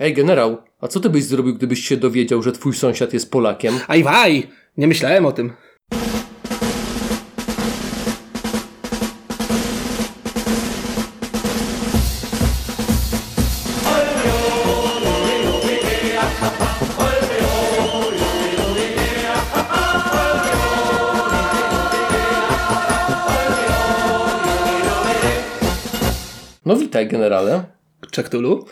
Ej, generał, a co ty byś zrobił, gdybyś się dowiedział, że twój sąsiad jest Polakiem? Aj waj! Nie myślałem o tym. No witaj, generale. Czektulu?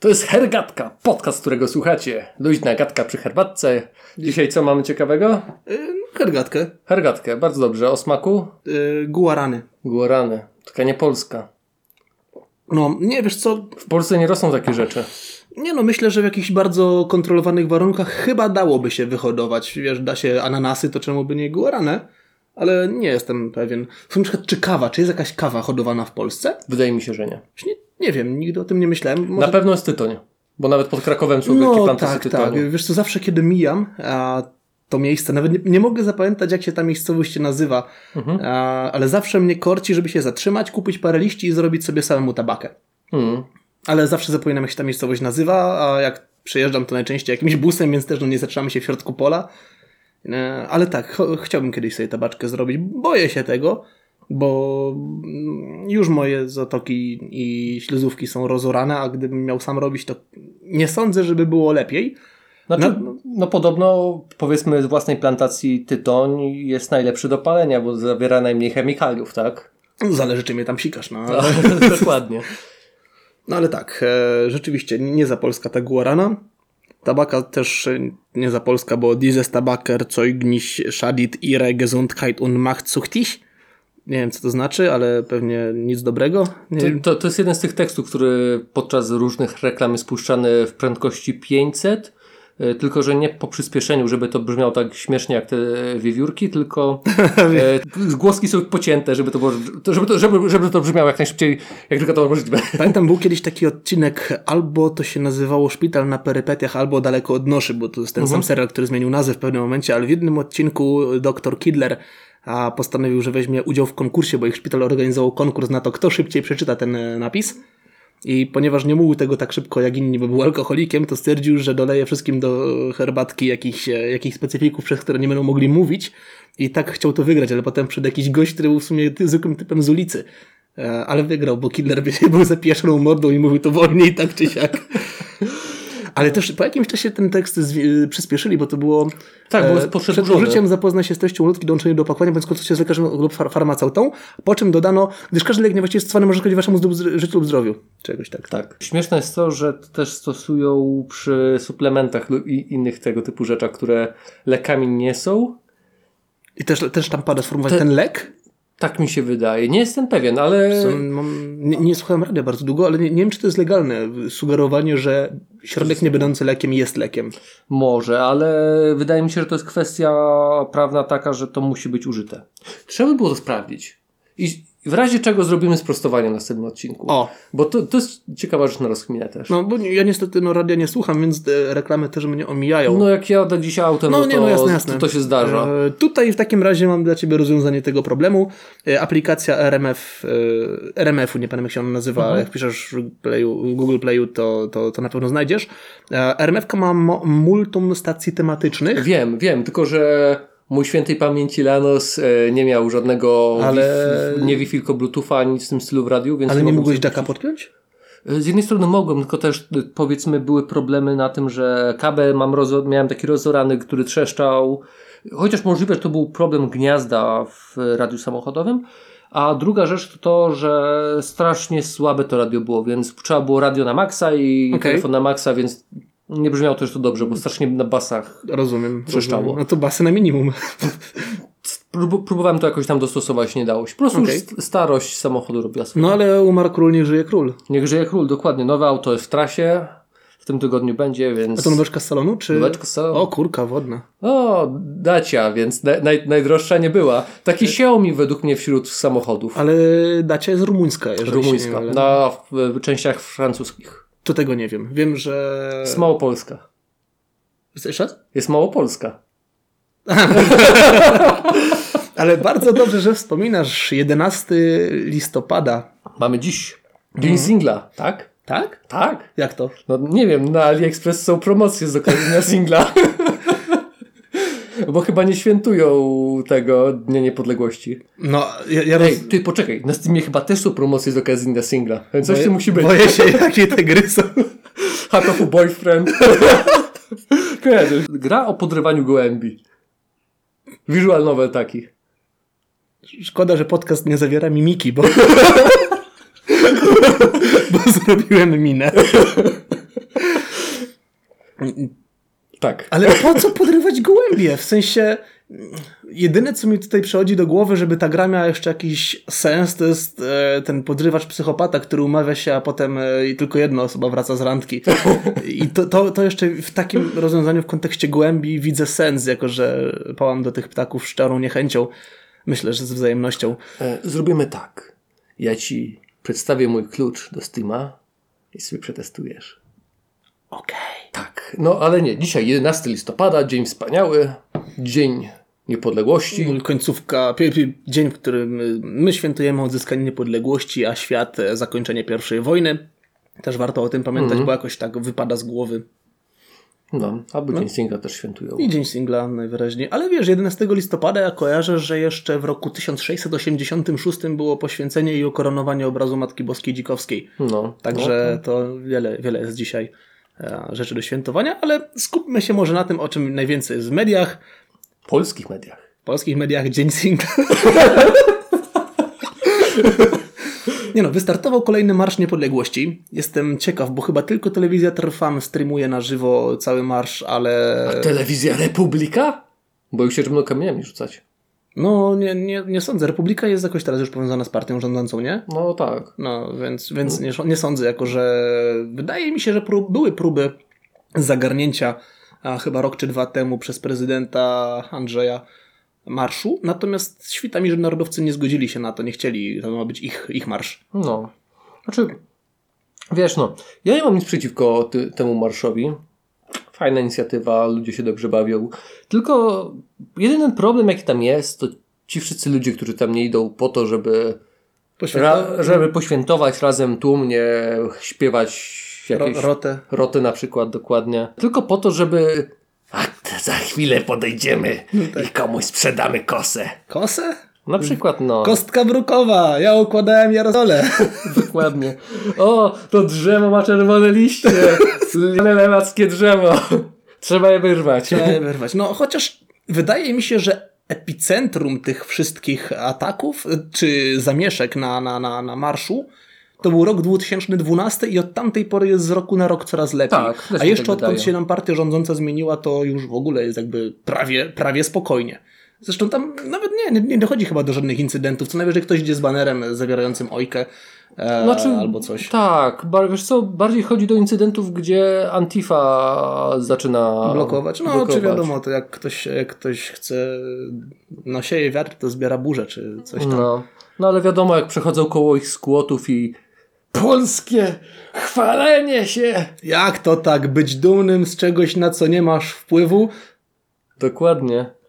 To jest Hergatka, podcast, którego słuchacie. Luźna gadka przy herbatce. Dzisiaj co mamy ciekawego? Yy, hergatkę. Hergatkę, bardzo dobrze. O smaku? Yy, guarany. Guarany. Taka nie polska. No, nie wiesz co, W Polsce nie rosną takie rzeczy. Nie no, myślę, że w jakichś bardzo kontrolowanych warunkach chyba dałoby się wyhodować. Wiesz, da się ananasy, to czemu by nie guarane? Ale nie jestem pewien. Na przykład, czy kawa, czy jest jakaś kawa hodowana w Polsce? Wydaje mi się, że nie. Nie, nie wiem, nigdy o tym nie myślałem. Może... Na pewno jest tytoń. Bo nawet pod Krakowem są wielkie No plantasy tak, tytoniu. tak. Wiesz co, zawsze kiedy mijam a to miejsce, nawet nie, nie mogę zapamiętać jak się ta miejscowość się nazywa, Mhm. a, ale zawsze mnie korci, żeby się zatrzymać, kupić parę liści i zrobić sobie samemu tabakę. Hmm. Ale zawsze zapominam, jak się ta miejscowość nazywa, a jak przejeżdżam, to najczęściej jakimś busem, więc też no, nie zatrzymamy się w środku pola. E, Ale tak, cho- chciałbym kiedyś sobie tabaczkę zrobić. Boję się tego, bo mm, już moje zatoki i śluzówki są rozorane, a gdybym miał sam robić, to nie sądzę, żeby było lepiej. Znaczy, No- no, podobno powiedzmy z własnej plantacji tytoń jest najlepszy do palenia, bo zawiera najmniej chemikaliów, tak? Zależy, czy mnie tam sikasz. No, No, dokładnie. no ale tak, e, rzeczywiście nie za Polska ta guarana. Tabaka też e, nie za Polska, bo dieses Tabaker zeugnis schadit ihre Gesundheit und macht süchtig. Nie wiem, co to znaczy, ale pewnie nic dobrego. Nie To, to, to jest jeden z tych tekstów, który podczas różnych reklam jest puszczany w prędkości 500, e, tylko że nie po przyspieszeniu, żeby to brzmiało tak śmiesznie jak te wiewiórki, tylko e, głoski są pocięte, żeby to, było, żeby, to, żeby, żeby to brzmiało jak najszybciej, jak tylko to możliwe. Pamiętam, był kiedyś taki odcinek, albo to się nazywało Szpital na perypetiach, albo Daleko od noszy, bo to jest ten sam serial, który zmienił nazwę w pewnym momencie, ale w jednym odcinku dr Kidler a postanowił, że weźmie udział w konkursie, bo ich szpital organizował konkurs na to, kto szybciej przeczyta ten e, napis. I ponieważ nie mógł tego tak szybko jak inni, bo był alkoholikiem, to stwierdził, że doleje wszystkim do herbatki jakichś, e, jakichś specyfików, przez które nie będą mogli mówić. I tak chciał to wygrać, ale potem przyszedł jakiś gość, który był w sumie zwykłym typem z ulicy. E, Ale wygrał, bo Killer był zapieszoną mordą i mówił to wolniej, tak czy siak. Ale też po jakimś czasie ten tekst zwi- przyspieszyli, bo to było Tak, było e, przed użyciem zapoznaj się z treścią ulotki dołączenia do opakowania, bądź konsultacja z lekarzem lub far farmaceutą, po czym dodano, gdyż każdy lek niewłaściwie stosowany może szkodzić waszemu życiu lub zdrowiu. Czegoś tak. Tak. Śmieszne jest to, że też stosują przy suplementach lub i innych tego typu rzeczach, które lekami nie są. I też, też tam pada sformułować ten lek. Tak mi się wydaje. Nie jestem pewien, ale... Mam, nie, nie słuchałem radia bardzo długo, ale nie, nie wiem, czy to jest legalne. Sugerowanie, że środek nie będący lekiem jest lekiem. Może, ale wydaje mi się, że to jest kwestia prawna taka, że to musi być użyte. Trzeba by było to sprawdzić. I w razie czego zrobimy sprostowanie w następnym odcinku. O. Bo to, to jest ciekawa rzecz na rozkminę też. No, bo ja niestety no, radia nie słucham, więc te reklamy też mnie omijają. No jak jadę dzisiaj autem, No no, nie, to, no jasne, jasne. to to się zdarza. E, tutaj w takim razie mam dla Ciebie rozwiązanie tego problemu. E, aplikacja RMF, e, RMF-u, nie pamiętam jak się ona nazywa, Mhm. jak piszesz w Playu, w Google Playu, to, to, to na pewno znajdziesz. E, RMF-ka ma multum stacji tematycznych. Wiem, wiem, tylko że mój świętej pamięci Lanos e, nie miał żadnego Ale- wi- nie Wi-Fi, tylko Bluetootha, nic w tym stylu w radiu, więc Ale nie mogłeś jacka podpiąć? Z jednej strony mogłem, tylko też y, powiedzmy były problemy na tym, że kabel mam miałem taki rozorany, który trzeszczał. Chociaż możliwe, że to był problem gniazda w radiu samochodowym. A druga rzecz to to, że strasznie słabe to radio było, więc trzeba było radio na maksa i Okej. telefon na maksa, więc nie brzmiało też to dobrze, bo strasznie na basach. Rozumiem. Trzeszczało. rozumiem. No to basy na minimum. Prób- próbowałem to jakoś tam dostosować, nie dało się. Po prostu już st- starość samochodu robiła swoje. No ale umarł król, nie żyje król. Niech żyje król, dokładnie. Nowe auto jest w trasie, w tym tygodniu będzie, więc... A to noweczka z salonu, czy... Noweczka z salonu. O, kurka wodna. O, dacia, więc naj, naj, najdroższa nie była. Taki Xiaomi według mnie wśród samochodów. Ale Dacia jest rumuńska, jeżeli Rumuńska. Na w, w częściach francuskich. To tego nie wiem. Wiem, że... Jest Małopolska. Jeszcze raz? Jest Małopolska. Ale bardzo dobrze, że wspominasz 11 listopada. Mamy dziś dzień singla, tak? Tak? Tak. Jak to? No nie wiem, na AliExpress są promocje z okazji na singla. Bo chyba nie świętują tego Dnia Niepodległości. No, ja, ja roz... Ej, ty poczekaj, na Steamie chyba też są promocje z okazji na singla. Więc coś tu musi być. Boję się, jakie te gry są. Hakofu Boyfriend. Kojarzysz? Gra o podrywaniu gołębi. Visual novel taki. Szkoda, że podcast nie zawiera mimiki, bo... bo zrobiłem minę. Tak. Ale po co podrywać gołębie? W sensie, jedyne co mi tutaj przychodzi do głowy, żeby ta gra miała jeszcze jakiś sens, to jest e, ten podrywacz psychopata, który umawia się, a potem e, i tylko jedna osoba wraca z randki. I to, to, to jeszcze w takim rozwiązaniu w kontekście gołębi widzę sens, jako że pałam do tych ptaków szczerą niechęcią. Myślę, że z wzajemnością. E, Zrobimy tak. Ja ci przedstawię mój klucz do Steama i sobie przetestujesz. Okej. Tak. No ale nie. Dzisiaj 11 listopada, dzień wspaniały, dzień niepodległości. Końcówka, pi- pi- dzień, w którym y, my świętujemy odzyskanie niepodległości, a świat e, zakończenie pierwszej wojny. Też warto o tym pamiętać, bo jakoś tak wypada z głowy. No, albo dzień singla też świętują. I dzień singla najwyraźniej. Ale wiesz, 11 listopada ja kojarzę, że jeszcze w roku 1686 było poświęcenie i ukoronowanie obrazu Matki Boskiej Dzikowskiej. No. Także to wiele, wiele jest dzisiaj rzeczy do świętowania, ale skupmy się może na tym, o czym najwięcej jest w mediach. Polskich mediach. Polskich mediach Dzień Singla. Nie no, wystartował kolejny Marsz Niepodległości. Jestem ciekaw, bo chyba tylko telewizja Trwam streamuje na żywo cały marsz, ale... Telewizja Republika? Bo się będą kamieniami rzucać. No, nie, nie, nie sądzę. Republika jest jakoś teraz już powiązana z partią rządzącą, nie? No tak. No, więc, więc nie, nie sądzę, jako że wydaje mi się, że prób, były próby zagarnięcia a chyba rok czy dwa temu przez prezydenta Andrzeja marszu, natomiast świta mi, że narodowcy nie zgodzili się na to, nie chcieli, to ma być ich, ich marsz. No. Znaczy, wiesz no, ja nie mam nic przeciwko ty, temu marszowi. Fajna inicjatywa, ludzie się dobrze bawią. Tylko jedyny problem jaki tam jest, to ci wszyscy ludzie, którzy tam nie idą po to, żeby, żeby poświętować razem tłumnie, śpiewać jakieś Ro, rotę. roty na przykład dokładnie. Tylko po to, żeby a za chwilę podejdziemy i komuś sprzedamy kosę. Kosę? Na przykład no. Kostka brukowa, ja układałem Jarozole. Dokładnie. O, to drzewo ma czerwone liście. Lewackie drzewo. Trzeba je wyrwać. Trzeba je wyrwać. No chociaż wydaje mi się, że epicentrum tych wszystkich ataków, czy zamieszek na, na, na, na marszu, to był rok 2012 i od tamtej pory jest z roku na rok coraz lepiej. Tak, A mi jeszcze tak odkąd wydaje. się nam partia rządząca zmieniła, to już w ogóle jest jakby prawie, prawie spokojnie. Zresztą tam nawet nie, nie, nie dochodzi chyba do żadnych incydentów. Co najwyżej ktoś idzie z banerem zawierającym ojkę e, Znaczy, albo coś. Tak, bar- wiesz co, bardziej chodzi do incydentów, gdzie Antifa zaczyna blokować. No, blokować. czy wiadomo, to jak ktoś, jak ktoś chce, no sieje wiatr, to zbiera burzę, czy coś tam. No. no ale wiadomo, jak przechodzą koło ich skłotów i polskie chwalenie się. Jak to tak, być dumnym z czegoś, na co nie masz wpływu? Dokładnie.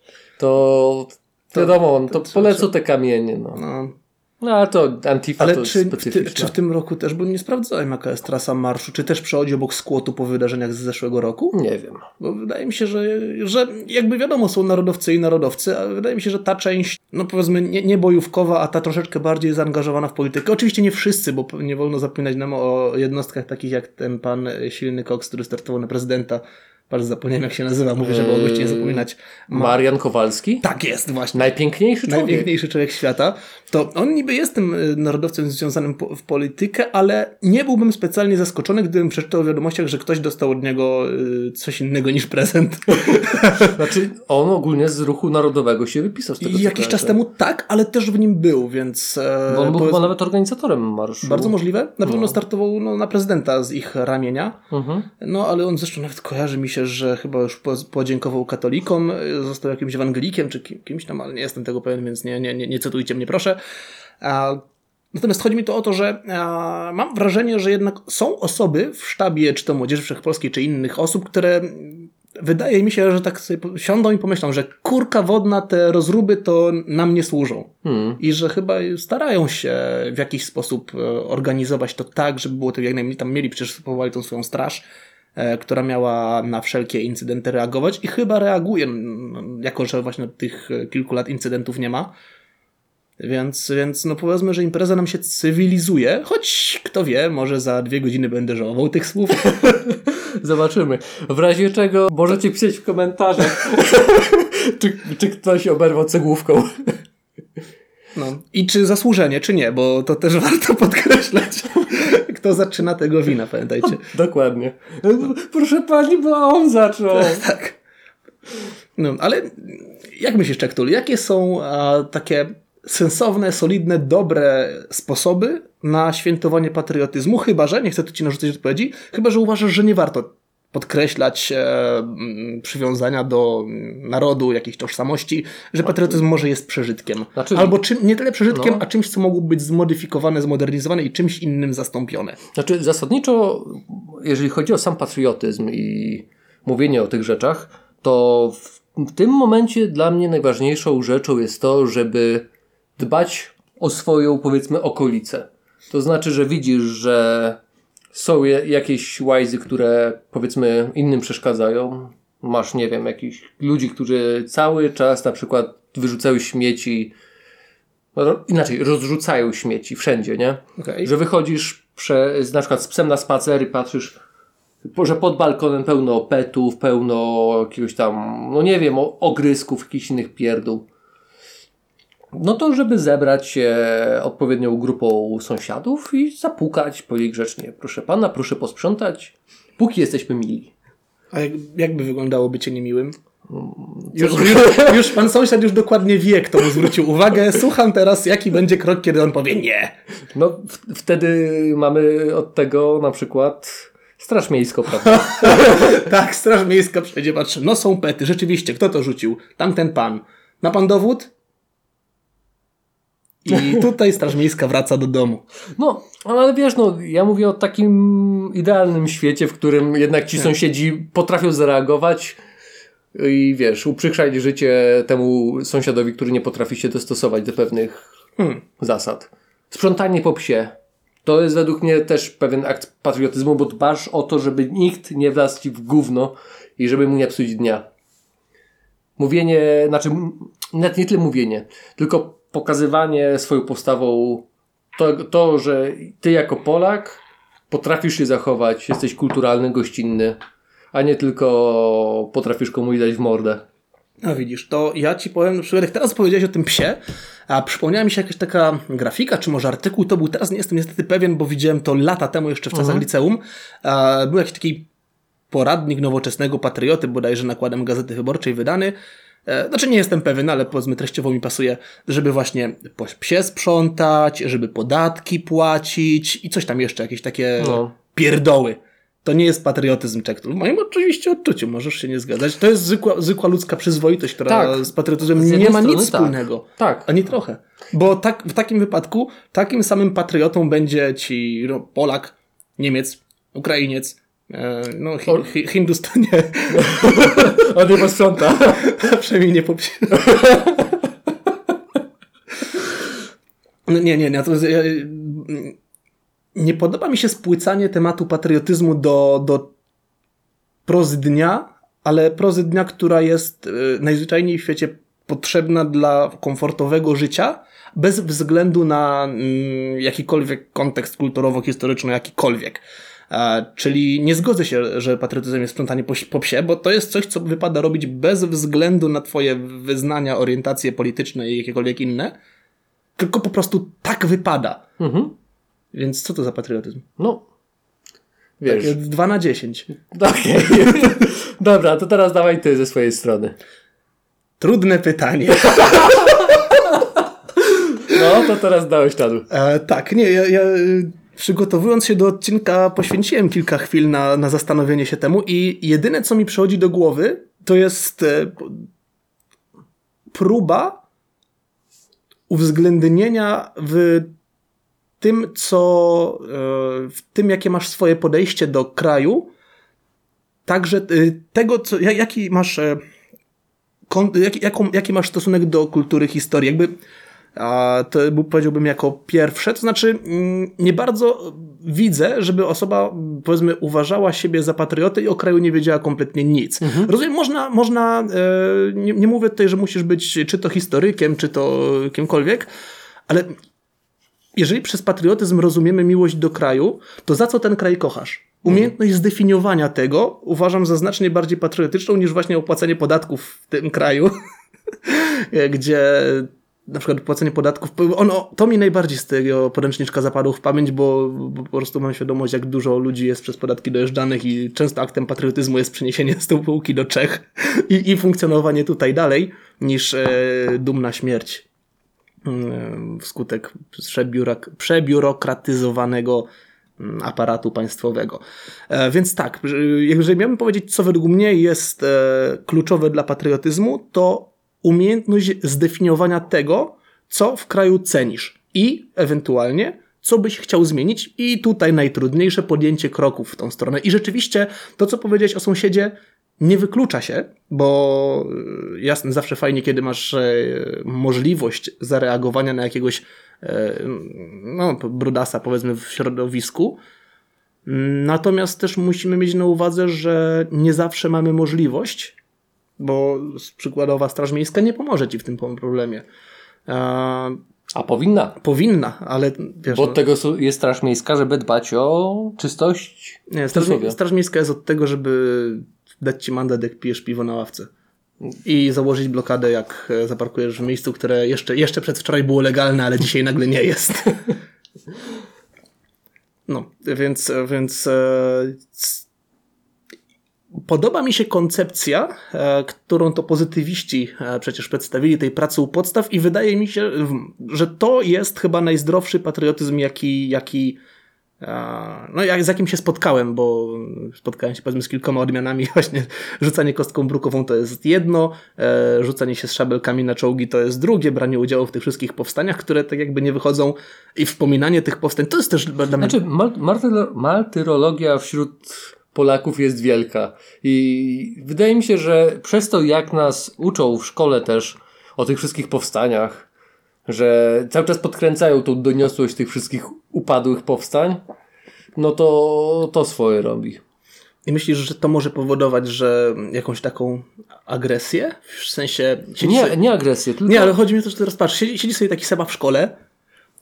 To, wiadomo, to, to co- polecą te kamienie. No, No. no ale to Antifa Ale to czy, w ty, specyficzne. czy w tym roku też, bo nie sprawdzałem jaka jest trasa marszu, czy też przechodzi obok skłotu po wydarzeniach z zeszłego roku? Nie wiem. Bo wydaje mi się, że, że jakby wiadomo, są narodowcy i narodowcy, ale wydaje mi się, że ta część, no powiedzmy, nie, nie bojówkowa, a ta troszeczkę bardziej zaangażowana w politykę. Oczywiście nie wszyscy, bo nie wolno zapominać nam o jednostkach takich jak ten pan Silny Cox, który startował na prezydenta. Bardzo zapomniałem, jak się nazywa, mówię, żeby o gości nie zapominać. Ma... Marian Kowalski? Tak jest, właśnie. Najpiękniejszy człowiek. Najpiękniejszy człowiek świata, to on niby jest tym y, narodowcem związanym po, w politykę, ale nie byłbym specjalnie zaskoczony, gdybym przeczytał w wiadomościach, że ktoś dostał od niego y, coś innego niż prezent. Znaczy, on ogólnie z ruchu narodowego się wypisał z tego, jakiś czas temu tak, ale też w nim był, więc... e, Bo on był powiedz- chyba nawet organizatorem marszu. Bardzo możliwe. Na pewno startował no, na prezydenta z ich ramienia. Mhm. No, ale on zresztą nawet kojarzy mi się, że chyba już po, podziękował katolikom, y, został jakimś ewangelikiem czy kim, kimś tam, ale nie jestem tego pewien, więc nie, nie, nie, nie cytujcie mnie proszę. Natomiast chodzi mi to o to, że mam wrażenie, że jednak są osoby w sztabie, czy to Młodzieży Wszechpolskiej, czy innych osób, które wydaje mi się, że tak sobie siądą i pomyślą, że kurka wodna, te rozruby to nam nie służą. Hmm. I że chyba starają się w jakiś sposób e, organizować to tak, żeby było to jak najmniej. Tam mieli przecież spróbowali tą swoją straż, e, która miała na wszelkie incydenty reagować i chyba reaguje, jako że właśnie tych e, kilku lat incydentów nie ma. Więc, więc no powiedzmy, że impreza nam się cywilizuje, choć kto wie, może za dwie godziny będę żałował tych słów. Zobaczymy. W razie czego możecie pisać w komentarzach, czy, czy ktoś oberwał cegłówką. No. I czy zasłużenie, czy nie, bo to też warto podkreślać. Kto zaczyna tego wina, pamiętajcie. Dokładnie. Proszę pani, bo on zaczął. tak. No, ale jak myślisz, Czektul, jakie są a, takie sensowne, solidne, dobre sposoby na świętowanie patriotyzmu? Chyba, że, nie chcę tu ci narzucać odpowiedzi, chyba, że uważasz, że nie warto podkreślać e, mm, przywiązania do narodu, jakiejś tożsamości, że patriotyzm może jest przeżytkiem. Znaczy- Albo czym, nie tyle przeżytkiem, No. a czymś, co mogło być zmodyfikowane, zmodernizowane i czymś innym zastąpione. Znaczy, zasadniczo, jeżeli chodzi o sam patriotyzm i mówienie o tych rzeczach, to w, w tym momencie dla mnie najważniejszą rzeczą jest to, żeby dbać o swoją, powiedzmy, okolicę. To znaczy, że widzisz, że są je- jakieś łajzy, które powiedzmy innym przeszkadzają. Masz, nie wiem, jakichś ludzi, którzy cały czas na przykład wyrzucają śmieci, ro, inaczej, rozrzucają śmieci wszędzie, nie? Okay. Że wychodzisz prze, na przykład z psem na spacer i patrzysz, że pod balkonem pełno petów, pełno jakiegoś tam, no nie wiem, ogrysków, jakichś innych pierdół. No to, żeby zebrać się odpowiednią grupą sąsiadów i zapukać, powiedzieć grzecznie, proszę pana, proszę posprzątać, póki jesteśmy mili. A jak, jak by wyglądało bycie niemiłym? Już, już, już pan sąsiad już dokładnie wie, kto mu zwrócił uwagę. Słucham teraz, jaki będzie krok, kiedy on powie nie. No wtedy mamy od tego na przykład Straż Miejską, prawda? Tak, straż miejska przejdzie, patrzy, no są pety, rzeczywiście, kto to rzucił? Tamten pan. Ma pan dowód? I tutaj straż miejska wraca do domu. No, ale wiesz, no, ja mówię o takim idealnym świecie, w którym jednak ci sąsiedzi potrafią zareagować i wiesz, uprzykrzać życie temu sąsiadowi, który nie potrafi się dostosować do pewnych Hmm. zasad. Sprzątanie po psie. To jest według mnie też pewien akt patriotyzmu, bo dbasz o to, żeby nikt nie wlazł ci w gówno i żeby mu nie psuć dnia. Mówienie, znaczy nawet nie tyle mówienie, tylko pokazywanie swoją postawą to, to, że ty jako Polak potrafisz się zachować, jesteś kulturalny, gościnny, a nie tylko potrafisz komuś dać w mordę. No widzisz, to ja ci powiem, na przykład jak teraz powiedziałeś o tym psie, a przypomniała mi się jakaś taka grafika, czy może artykuł, to był, teraz nie jestem niestety pewien, bo widziałem to lata temu jeszcze w czasach liceum. A, był jakiś taki poradnik nowoczesnego patrioty, bodajże nakładem Gazety Wyborczej wydany. E, Znaczy nie jestem pewien, ale powiedzmy treściowo mi pasuje, żeby właśnie psie sprzątać, żeby podatki płacić i coś tam jeszcze, jakieś takie No. pierdoły. To nie jest patriotyzm czektul. W moim oczywiście odczuciu, możesz się nie zgadzać. To jest zwykła, zwykła ludzka przyzwoitość, która Tak. z patriotyzmem Z nie ma nic tak. wspólnego. Tak. Ani trochę. Bo tak, w takim wypadku takim samym patriotą będzie ci Polak, Niemiec, Ukrainiec, no hi, hi, Hindus to nie, On nie posprząta. przynajmniej nie po No nie, nie, nie. To, ja, nie podoba mi się spłycanie tematu patriotyzmu do, do prozy dnia, ale prozy dnia, która jest y, najzwyczajniej w świecie potrzebna dla komfortowego życia, bez względu na mm, jakikolwiek kontekst kulturowo-historyczny, jakikolwiek. Czyli nie zgodzę się, że patriotyzm jest sprzątanie po, po psie, bo to jest coś, co wypada robić bez względu na twoje wyznania, orientacje polityczne i jakiekolwiek inne, tylko po prostu tak wypada. Mhm. Więc co to za patriotyzm? No. Wiesz. Takie 2 na 10. Okej. Dobra, to teraz dawaj ty ze swojej strony. Trudne pytanie. No, to teraz dałeś czadu. E, tak, nie, ja, ja przygotowując się do odcinka poświęciłem kilka chwil na, na zastanowienie się temu i jedyne, co mi przychodzi do głowy, to jest e, próba uwzględnienia w tym, co, e, w tym, jakie masz swoje podejście do kraju, także y, tego, co, jaki masz e, jaki, jaką, jaki masz stosunek do kultury historii? Jakby a to powiedziałbym jako pierwsze, to znaczy mm, nie bardzo widzę, żeby osoba powiedzmy uważała siebie za patriotę i o kraju nie wiedziała kompletnie nic. Mhm. Rozumiem, można, można e, nie, nie mówię tutaj, że musisz być czy to historykiem, czy to kimkolwiek, ale jeżeli przez patriotyzm rozumiemy miłość do kraju, to za co ten kraj kochasz? Umiejętność zdefiniowania tego uważam za znacznie bardziej patriotyczną niż właśnie opłacenie podatków w tym kraju, gdzie na przykład płacenie podatków, ono, to mi najbardziej z tego podręczniczka zapadło w pamięć, bo, bo, po prostu mam świadomość, jak dużo ludzi jest przez podatki dojeżdżanych i często aktem patriotyzmu jest przeniesienie półki do Czech i, i funkcjonowanie tutaj dalej, niż e, dumna śmierć e, wskutek przebiurok, przebiurokratyzowanego mm, aparatu państwowego. E, więc tak, jeżeli miałbym powiedzieć, co według mnie jest e, kluczowe dla patriotyzmu, to umiejętność zdefiniowania tego, co w kraju cenisz i ewentualnie co byś chciał zmienić i tutaj najtrudniejsze podjęcie kroków w tą stronę. I rzeczywiście to, co powiedziałeś o sąsiedzie, nie wyklucza się, bo e, jasne, zawsze fajnie, kiedy masz e, możliwość zareagowania na jakiegoś e, no, brudasa, powiedzmy, w środowisku. Natomiast też musimy mieć na uwadze, że nie zawsze mamy możliwość bo przykładowa Straż Miejska nie pomoże ci w tym problemie. A, A powinna. Powinna, ale wiesz, Bo od no, tego jest Straż Miejska, żeby dbać o czystość. Nie, Straż, Straż Miejska jest od tego, żeby dać ci mandat, jak pijesz piwo na ławce. I założyć blokadę, jak e, zaparkujesz w miejscu, które jeszcze, jeszcze przedwczoraj było legalne, ale dzisiaj nagle nie jest. No, więc, więc e, Podoba mi się koncepcja, e, którą to pozytywiści e, przecież przedstawili tej pracy u podstaw i wydaje mi się, że to jest chyba najzdrowszy patriotyzm, jaki, jaki e, no, jak, z jakim się spotkałem, bo spotkałem się powiedzmy z kilkoma odmianami. Właśnie rzucanie kostką brukową to jest jedno, rzucanie się z szabelkami na czołgi to jest drugie, branie udziału w tych wszystkich powstaniach, które tak jakby nie wychodzą i wspominanie tych powstań, to jest też... Znaczy, martyrologia wśród Polaków jest wielka. I wydaje mi się, że przez to, jak nas uczą w szkole też o tych wszystkich powstaniach, że cały czas podkręcają tą doniosłość tych wszystkich upadłych powstań, no to to swoje robi. I myślisz, że to może powodować, że jakąś taką agresję? W sensie. Nie, sobie... nie agresję, tylko. Nie, ale chodzi mi o to, że teraz patrz, siedzi, siedzi sobie taki Seba w szkole,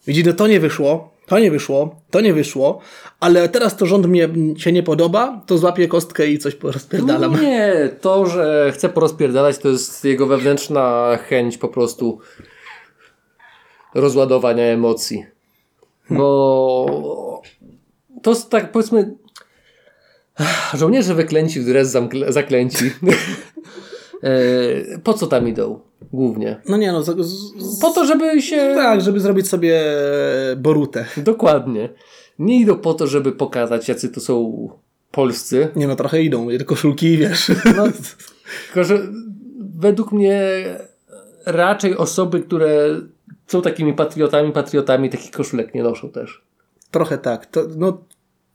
widzi, no to nie wyszło, to nie wyszło, to nie wyszło, ale teraz to rząd mnie się nie podoba, to złapię kostkę i coś porozpierdalam. No nie, to, że chce porozpierdalać, to jest jego wewnętrzna chęć po prostu rozładowania emocji. Bo to jest tak, powiedzmy, żołnierze wyklęci w dres zaklęci. E, po co tam idą? Głównie. No nie no. Z, z, po to, żeby się. Tak, żeby zrobić sobie borutę. Dokładnie. Nie idą po to, żeby pokazać, jacy to są polscy. Nie no, trochę idą, koszulki, wiesz. No, tylko, że według mnie raczej osoby, które są takimi patriotami, patriotami, takich koszulek nie noszą też. Trochę tak. To, no,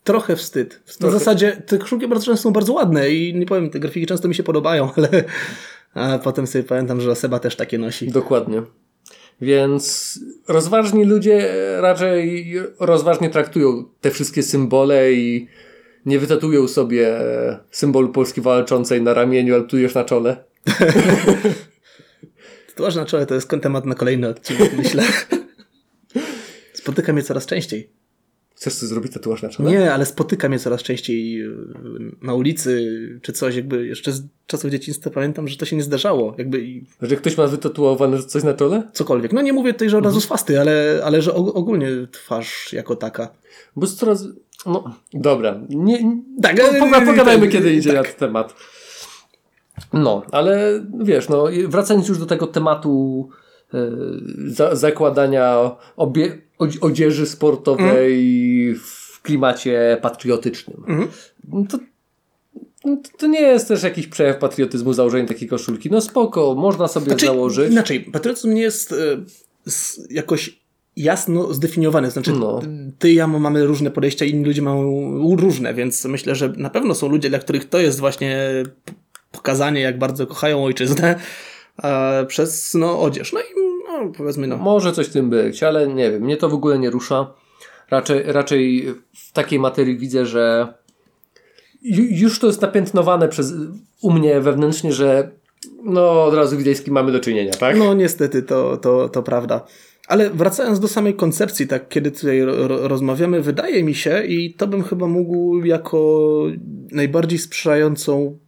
trochę wstyd. W trochę. zasadzie te koszulki bardzo często są bardzo ładne i nie powiem, te grafiki często mi się podobają, ale a potem sobie pamiętam, że Seba też takie nosi. Dokładnie. Więc rozważni ludzie raczej rozważnie traktują te wszystkie symbole i nie wytatują sobie symbolu Polski walczącej na ramieniu, ale tujesz na czole. Tatuaż na czole to jest temat na kolejny odcinek, myślę. Spotyka mnie coraz częściej. Chcesz sobie zrobić tatuaż na czole? Nie, ale spotyka mnie coraz częściej y, na ulicy czy coś, jakby jeszcze z czasów dzieciństwa pamiętam, że to się nie zdarzało. Jakby. Że ktoś ma wytatuowane coś na czole? Cokolwiek. No nie mówię tutaj, że od razu z fasty, ale, ale że ogólnie twarz jako taka. Bo jest coraz... No, dobra. Nie, tak, no, pogadajmy kiedy idzie tak. na ten temat. No, ale wiesz, no, wracając już do tego tematu za, zakładania obie odzieży sportowej mm. w klimacie patriotycznym. Mm. To, to nie jest też jakiś przejaw patriotyzmu założenie takiej koszulki. No spoko, można sobie znaczy, założyć. Inaczej, patriotyzm nie jest y, jakoś jasno zdefiniowane. Znaczy, No. ty i ja mamy różne podejścia, inni ludzie mają różne, więc myślę, że na pewno są ludzie, dla których to jest właśnie pokazanie, jak bardzo kochają ojczyznę e, przez no, odzież. No i no, powiedzmy, no. Może coś w tym być, ale nie wiem, mnie to w ogóle nie rusza. Raczej, raczej w takiej materii widzę, że ju- już to jest napiętnowane przez, u mnie wewnętrznie, że no od razu widać z kim mamy do czynienia, tak? No niestety, to, to, to prawda. Ale wracając do samej koncepcji, tak kiedy tutaj ro, ro, rozmawiamy, wydaje mi się, i to bym chyba mógł jako najbardziej sprzyjającą,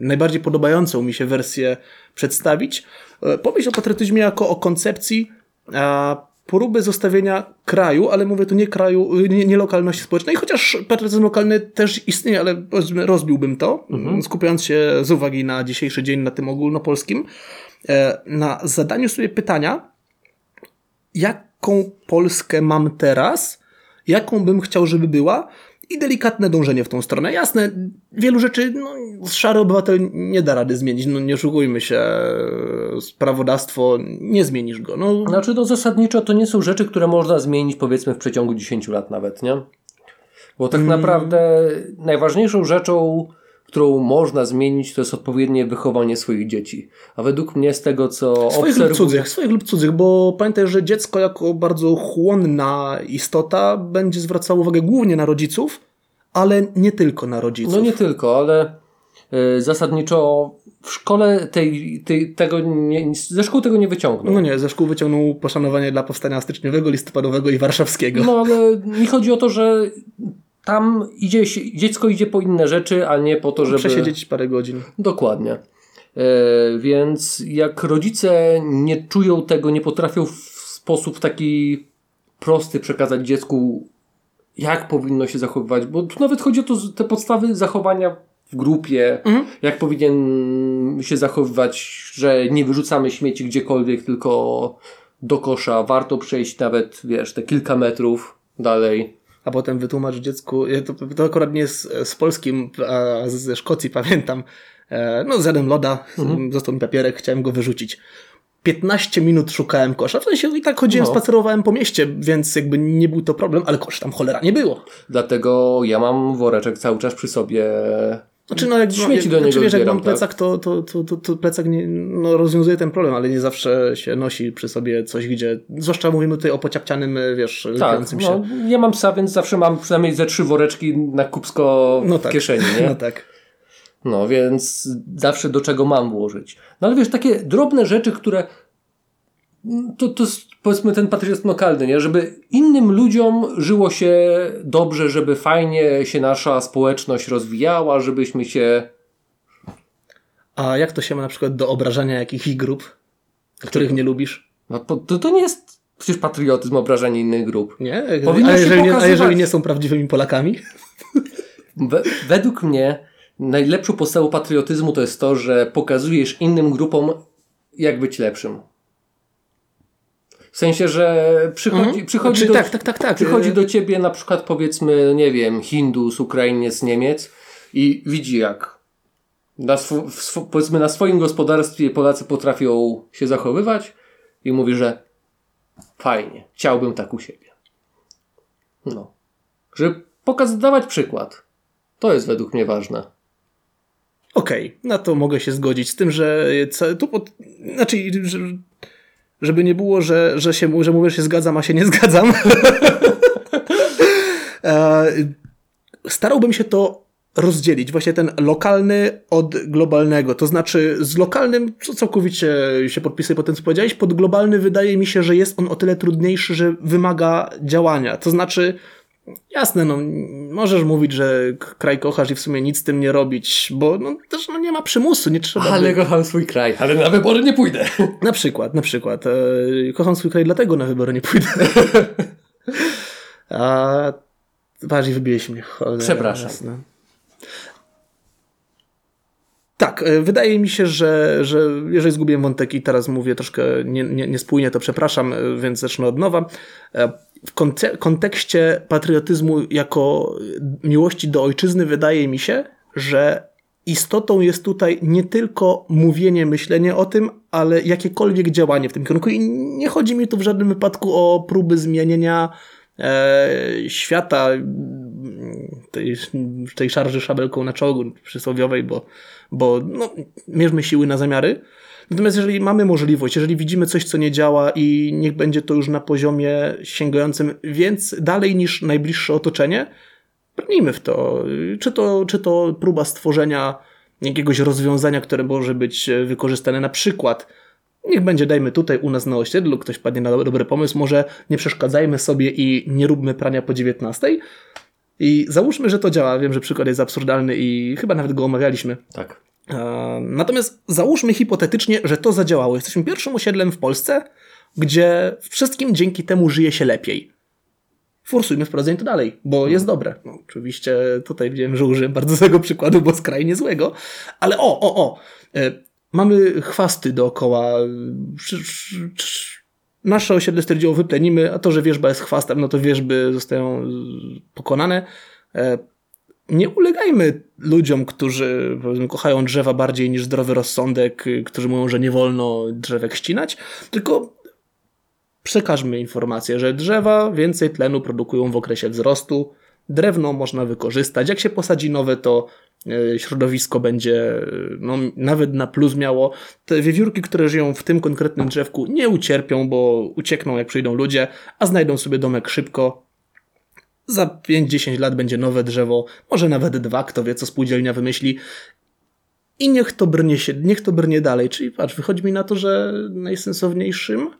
najbardziej podobającą mi się wersję przedstawić, e, pomyśl o patriotyzmie jako o koncepcji próby zostawienia kraju, ale mówię tu nie kraju, nie, nie lokalności społecznej, chociaż patriotyzm lokalny też istnieje, ale rozbiłbym to, skupiając się z uwagi na dzisiejszy dzień, na tym ogólnopolskim, e, na zadaniu sobie pytania, jaką Polskę mam teraz, jaką bym chciał, żeby była i delikatne dążenie w tą stronę. Jasne, wielu rzeczy no, szary obywatel nie da rady zmienić, no nie oszukujmy się, prawodawstwo, nie zmienisz go. No, Znaczy, no zasadniczo to nie są rzeczy, które można zmienić powiedzmy w przeciągu 10 lat nawet, nie? Bo tak naprawdę najważniejszą rzeczą, którą można zmienić, to jest odpowiednie wychowanie swoich dzieci. A według mnie z tego, co Swoich lub obserwuję... cudzych, swoich lub cudzych, bo pamiętaj, że dziecko jako bardzo chłonna istota będzie zwracało uwagę głównie na rodziców, ale nie tylko na rodziców. No nie tylko, ale y, zasadniczo w szkole tej, tej, tego nie, ze szkół tego nie wyciągną. No nie, ze szkół wyciągnął poszanowanie dla powstania styczniowego, listopadowego i warszawskiego. No ale mi chodzi o to, że tam idzie się, dziecko idzie po inne rzeczy, a nie po to, żeby... Przesiedzieć parę godzin. Dokładnie. E, więc jak rodzice nie czują tego, nie potrafią w sposób taki prosty przekazać dziecku, jak powinno się zachowywać, bo tu nawet chodzi o to, te podstawy zachowania w grupie, jak powinien się zachowywać, że nie wyrzucamy śmieci gdziekolwiek, tylko do kosza, warto przejść nawet, wiesz, te kilka metrów dalej. A potem wytłumacz dziecku, e, to, to akurat nie z, z polskim, a ze Szkocji pamiętam. E, No, zjadłem loda, został mi papierek, chciałem go wyrzucić. 15 minut szukałem kosza, w sensie i tak chodziłem, No. spacerowałem po mieście, więc jakby nie był to problem, ale kosz tam cholera nie było. Dlatego ja mam woreczek cały czas przy sobie. Znaczy, no jak, Śmieci jak, do niego znaczy, wiesz, jak mam plecak, to, to, to, to, to plecak nie, no, rozwiązuje ten problem, ale nie zawsze się nosi przy sobie coś, gdzie, zwłaszcza mówimy tutaj o pociapcianym, wiesz, Tak, lepiącym się. no, ja mam psa, więc zawsze mam przynajmniej ze trzy woreczki na kubsko No w tak. kieszeni, nie? No tak. No więc zawsze do czego mam włożyć. No ale wiesz, takie drobne rzeczy, które to, to jest powiedzmy ten patriotyzm lokalny, nie? Żeby innym ludziom żyło się dobrze, żeby fajnie się nasza społeczność rozwijała, żebyśmy się... A jak to się ma na przykład do obrażania jakichś grup, których nie lubisz? No, to, to, nie jest przecież patriotyzm, obrażanie innych grup. Nie? Powinno a, jeżeli nie, a pokazywać- jeżeli nie są prawdziwymi Polakami? We, według mnie najlepszą podstawą patriotyzmu to jest to, że pokazujesz innym grupom, jak być lepszym. W sensie, że przychodzi, Mhm. przychodzi, Czy do, tak, tak, tak, tak. przychodzi do ciebie na przykład powiedzmy, nie wiem, Hindus, Ukrainiec, Niemiec i widzi jak na swo, w swo, powiedzmy na swoim gospodarstwie Polacy potrafią się zachowywać i mówi, że fajnie, chciałbym tak u siebie. No. Żeby pokazywać przykład. To jest według mnie ważne. Okej, na to mogę się zgodzić. Z tym, że ca- tu pod... znaczy, że, żeby nie było, że, że, się, że mówię, że się zgadzam, a się nie zgadzam. E, Starałbym się to rozdzielić, właśnie ten lokalny od globalnego. To znaczy, z lokalnym, całkowicie się podpisuję po tym, co powiedziałeś, pod globalny wydaje mi się, że jest on o tyle trudniejszy, że wymaga działania. To znaczy, Jasne, no możesz mówić, że kraj kochasz i w sumie nic z tym nie robić, bo no, też no, nie ma przymusu, nie trzeba. Ale by- kocham swój kraj, ale na wybory nie pójdę. Na przykład, na przykład. E, kocham swój kraj, dlatego na wybory nie pójdę. A bardziej wybiłeś mnie. Cholera, Przepraszam. jasne. Tak, e, wydaje mi się, że, że jeżeli zgubiłem wątek i teraz mówię troszkę nie, nie, niespójnie, to przepraszam, e, więc zacznę od nowa. E, W konte- kontekście patriotyzmu jako miłości do ojczyzny wydaje mi się, że istotą jest tutaj nie tylko mówienie, myślenie o tym, ale jakiekolwiek działanie w tym kierunku. I nie chodzi mi tu w żadnym wypadku o próby zmienienia świata tej, tej szarży szabelką na czołgu przysłowiowej, bo, bo no, mierzmy siły na zamiary. Natomiast jeżeli mamy możliwość, jeżeli widzimy coś, co nie działa i niech będzie to już na poziomie sięgającym więc dalej niż najbliższe otoczenie, brnijmy w to. Czy to, czy to próba stworzenia jakiegoś rozwiązania, które może być wykorzystane na przykład Niech będzie, dajmy tutaj u nas na osiedlu, ktoś padnie na dobry pomysł, może nie przeszkadzajmy sobie i nie róbmy prania po 19. I załóżmy, że to działa. Wiem, że przykład jest absurdalny i chyba nawet go omawialiśmy. Tak. Natomiast załóżmy hipotetycznie, że to zadziałało. Jesteśmy pierwszym osiedlem w Polsce, gdzie wszystkim dzięki temu żyje się lepiej. Forsujmy wprowadzenie to dalej, bo jest dobre. No, oczywiście tutaj wiem, że użyłem bardzo złego przykładu, bo skrajnie złego, ale o, o, o. Mamy chwasty dookoła. Nasze osiedle stwierdziło, wyplenimy, a to, że wierzba jest chwastem, no to wierzby zostają pokonane. E, nie ulegajmy ludziom, którzy powiedzmy, kochają drzewa bardziej niż zdrowy rozsądek, którzy mówią, że nie wolno drzewek ścinać, tylko przekażmy informację, że drzewa więcej tlenu produkują w okresie wzrostu, drewno można wykorzystać. Jak się posadzi nowe, to środowisko będzie no, nawet na plus miało. Te wiewiórki, które żyją w tym konkretnym drzewku, nie ucierpią, bo uciekną jak przyjdą ludzie, a znajdą sobie domek szybko. Za 5-10 lat będzie nowe drzewo, może nawet dwa, kto wie, co spółdzielnia wymyśli. I niech to brnie się, niech to brnie dalej. Czyli patrz, wychodzi mi na to, że najsensowniejszym,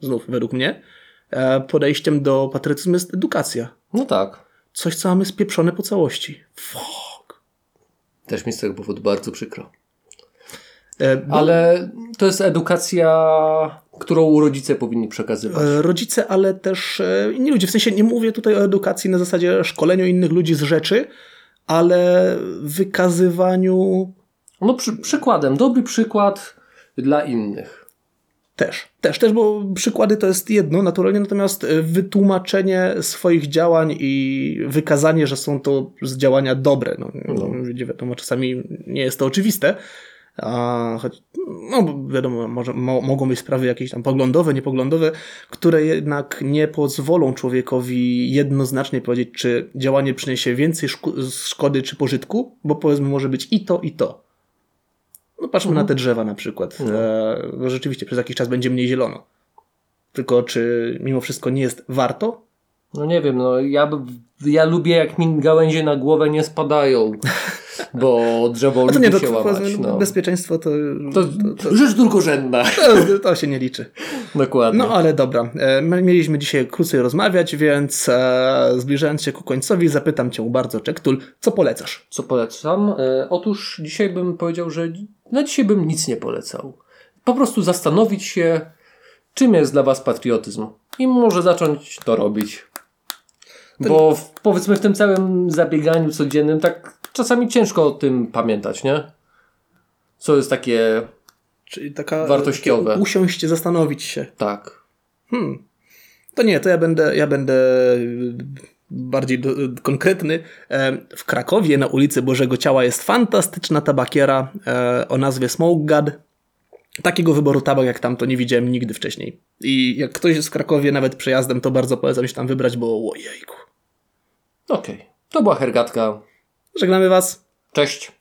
znów według mnie, e, podejściem do patriotyzmu jest edukacja. No tak. Coś, co mamy spieprzone po całości. Fuck. Też mi z tego powodu bardzo przykro. E, bo... Ale to jest edukacja, którą rodzice powinni przekazywać. E, rodzice, ale też e, inni ludzie. W sensie nie mówię tutaj o edukacji na zasadzie szkoleniu innych ludzi z rzeczy, ale wykazywaniu. No, przy, przykładem, dobry przykład dla innych. Też, też, też, bo przykłady to jest jedno naturalnie, natomiast wytłumaczenie swoich działań i wykazanie, że są to działania dobre. No, no. Wiadomo, czasami nie jest to oczywiste, a choć, no wiadomo, może, mo, mogą być sprawy jakieś tam poglądowe, niepoglądowe, które jednak nie pozwolą człowiekowi jednoznacznie powiedzieć, czy działanie przyniesie więcej szkody czy pożytku, bo powiedzmy może być i to, i to. No patrzmy mhm. na te drzewa na przykład. Mhm. E, bo rzeczywiście przez jakiś czas będzie mniej zielono. Tylko czy mimo wszystko nie jest warto? No nie wiem, no ja, ja lubię jak mi gałęzie na głowę nie spadają. bo drzewo lubi nie, to, się łamać. No. Bezpieczeństwo to, to, to, rzecz drugorzędna. To, to się nie liczy. Dokładnie. No ale dobra. E, mieliśmy dzisiaj krócej rozmawiać, więc e, zbliżając się ku końcowi zapytam Cię bardzo, Czektul, co polecasz? Co polecam? E, otóż dzisiaj bym powiedział, że na dzisiaj bym nic nie polecał. Po prostu zastanowić się, czym jest dla Was patriotyzm i może zacząć to robić. Bo w, powiedzmy w tym całym zabieganiu codziennym tak czasami ciężko o tym pamiętać, nie? Co jest takie Czyli taka wartościowe. Usiąść, zastanowić się. Tak. Hmm. To nie, to ja będę, ja będę bardziej do, konkretny. W Krakowie na ulicy Bożego Ciała jest fantastyczna tabakiera e, o nazwie Smoke God. Takiego wyboru tabak jak tam to nie widziałem nigdy wcześniej. I jak ktoś jest w Krakowie nawet przejazdem, to bardzo polecam się tam wybrać, bo ojejku. Okej. Okay. To była hergatka Żegnamy Was. Cześć.